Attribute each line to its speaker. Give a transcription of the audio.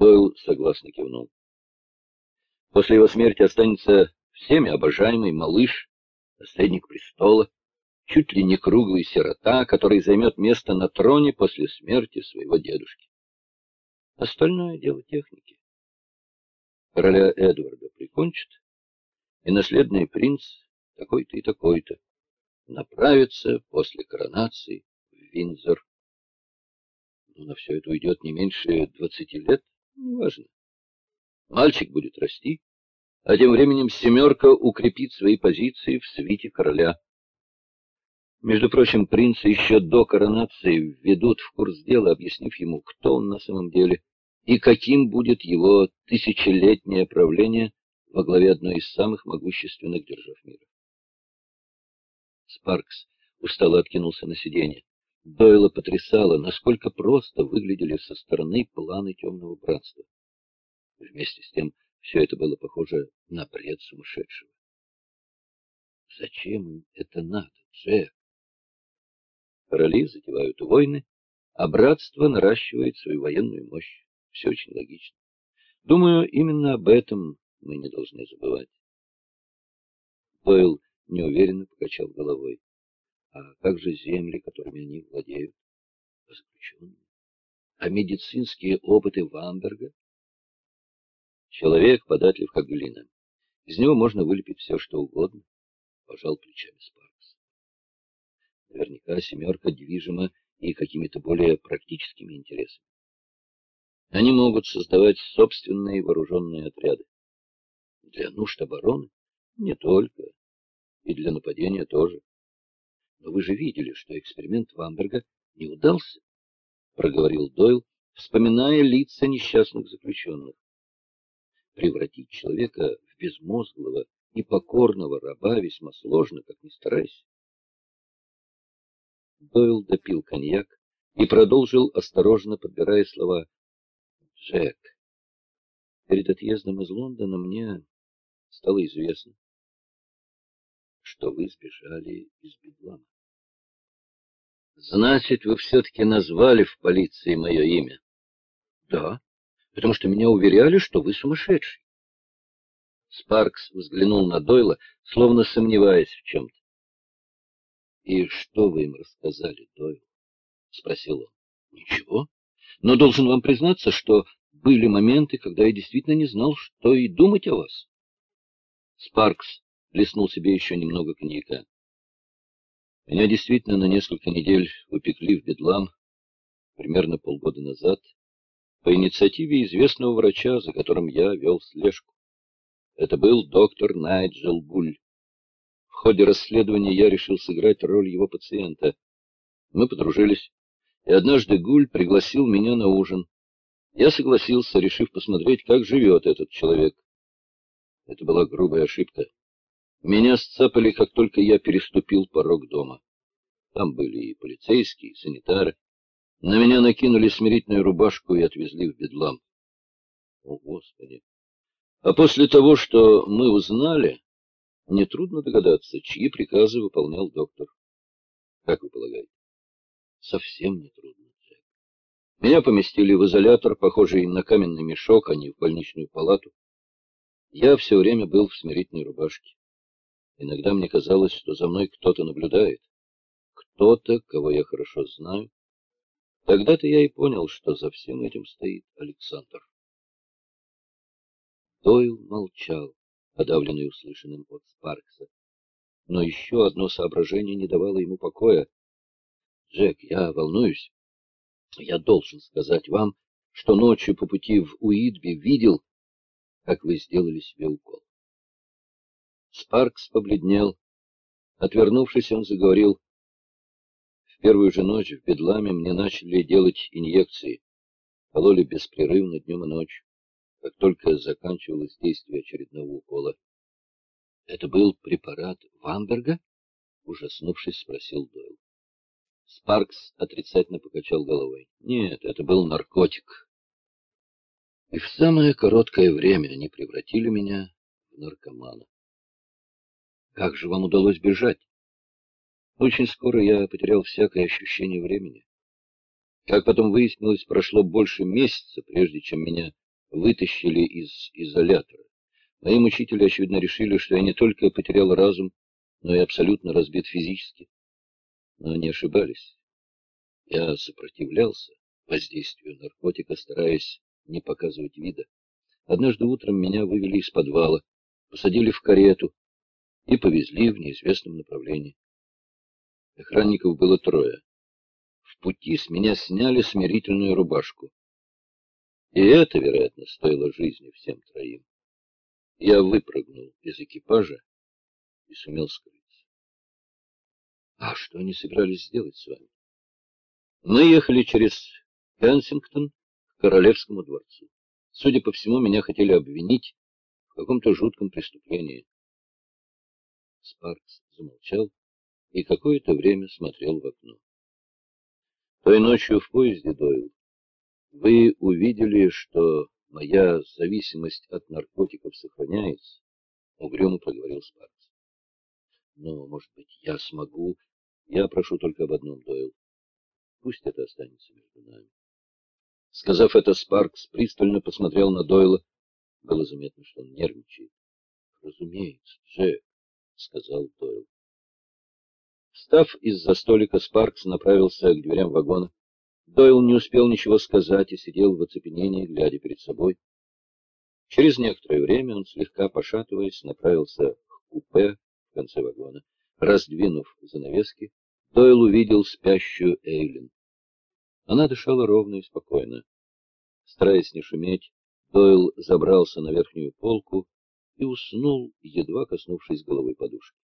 Speaker 1: Дойл согласно кивнул. После его смерти останется всеми обожаемый малыш, наследник престола, чуть ли не круглый сирота, который займет место на троне после смерти своего дедушки. Остальное дело техники. Короля Эдварда прикончат, и наследный принц такой-то и такой-то направится после коронации в Виндзор. Но на все это уйдет не меньше двадцати лет, неважно. Мальчик будет расти, а тем временем семерка укрепит свои позиции в свите короля. Между прочим, принца еще до коронации введут в курс дела, объяснив ему, кто он на самом деле и каким будет его тысячелетнее правление во главе одной из самых могущественных держав мира. Спаркс устало откинулся на сиденье. Дойла потрясало, насколько просто выглядели со стороны планы темного братства. Вместе с тем, все это было похоже на бред сумасшедшего. Зачем им это надо, Джек? Короли затевают войны, а братство наращивает свою военную мощь. Все очень логично. Думаю, именно об этом мы не должны забывать. Дойл неуверенно покачал головой. А как же земли, которыми они владеют? Заключенные. А медицинские опыты Вамберга? Человек податлив, как глина. Из него можно вылепить все, что угодно. Пожал плечами Спаркс. Наверняка семерка движима и какими-то более практическими интересами. Они могут создавать собственные вооруженные отряды. Для нужд обороны? Не только. И для нападения тоже. Но вы же видели, что эксперимент Вамберга не удался, проговорил Дойл, вспоминая лица несчастных заключенных. Превратить человека в безмозглого и покорного раба весьма сложно, как ни старайся. Дойл допил коньяк и продолжил, осторожно подбирая слова. «Джек, перед отъездом из Лондона мне стало известно, что вы сбежали из Бедлама. Значит, вы все-таки назвали в полиции мое имя? Да, потому что меня уверяли, что вы сумасшедший. Спаркс взглянул на Дойла, словно сомневаясь в чем-то. «И что вы им рассказали, Дойл?» — спросил он. «Ничего. Но должен вам признаться, что были моменты, когда я действительно не знал, что и думать о вас». Спаркс плеснул себе еще немного коньяка. Меня действительно на несколько недель упекли в Бедлам, примерно полгода назад, по инициативе известного врача, за которым я вел слежку. Это был доктор Найджел Буль. В ходе расследования я решил сыграть роль его пациента. Мы подружились, и однажды Гуль пригласил меня на ужин. Я согласился, решив посмотреть, как живет этот человек. Это была грубая ошибка. Меня сцапали, как только я переступил порог дома. Там были и полицейские, и санитары. На меня накинули смирительную рубашку и отвезли в Бедлам. О, Господи! А после того, что мы узнали, нетрудно догадаться, чьи приказы выполнял доктор. Как вы полагаете? Совсем нетрудно, Джек. Меня поместили в изолятор, похожий на каменный мешок, а не в больничную палату. Я все время был в смирительной рубашке. Иногда мне казалось, что за мной кто-то наблюдает. Кто-то, кого я хорошо знаю. Тогда-то я и понял, что за всем этим стоит Александр. Дойл молчал, подавленный услышанным от Спаркса. Но еще одно соображение не давало ему покоя. «Джек, я волнуюсь. Я должен сказать вам, что ночью по пути в Уитби видел, как вы сделали себе укол. Спаркс побледнел. Отвернувшись, он заговорил. В первую же ночь в Бедламе мне начали делать инъекции. Кололи беспрерывно днем и ночью, как только заканчивалось действие очередного укола. — Это был препарат Вамберга? — ужаснувшись, спросил Дойл. Спаркс отрицательно покачал головой. — Нет, это был наркотик. И в самое короткое время они превратили меня в наркомана. Как же вам удалось бежать? Очень скоро я потерял всякое ощущение времени. Как потом выяснилось, прошло больше месяца, прежде чем меня вытащили из изолятора. Мои мучители, очевидно, решили, что я не только потерял разум, но и абсолютно разбит физически. Но они ошибались. Я сопротивлялся воздействию наркотика, стараясь не показывать вида. Однажды утром меня вывели из подвала, посадили в карету и повезли в неизвестном направлении. Охранников было трое. В пути с меня сняли смирительную рубашку. И это, вероятно, стоило жизни всем троим. Я выпрыгнул из экипажа и сумел скрыться. А что они собирались сделать с вами? Мы ехали через Кенсингтон к Королевскому дворцу. Судя по всему, меня хотели обвинить в каком-то жутком преступлении. Спаркс замолчал и какое-то время смотрел в окно. Той ночью в поезде, Дойл, вы увидели, что моя зависимость от наркотиков сохраняется, — угрюмо проговорил Спаркс. Но, может быть, я смогу... Я прошу только об одном, Дойл. Пусть это останется между нами. Сказав это, Спаркс пристально посмотрел на Дойла. Было заметно, что он нервничает. «Разумеется, Джек», — сказал Дойл. Встав из-за столика, Спаркс направился к дверям вагона. Дойл не успел ничего сказать и сидел в оцепенении, глядя перед собой. Через некоторое время он, слегка пошатываясь, направился к купе в конце вагона. Раздвинув занавески, Дойл увидел спящую Эйлин. Она дышала ровно и спокойно. Стараясь не шуметь, Дойл забрался на верхнюю полку и уснул, едва коснувшись головой подушки.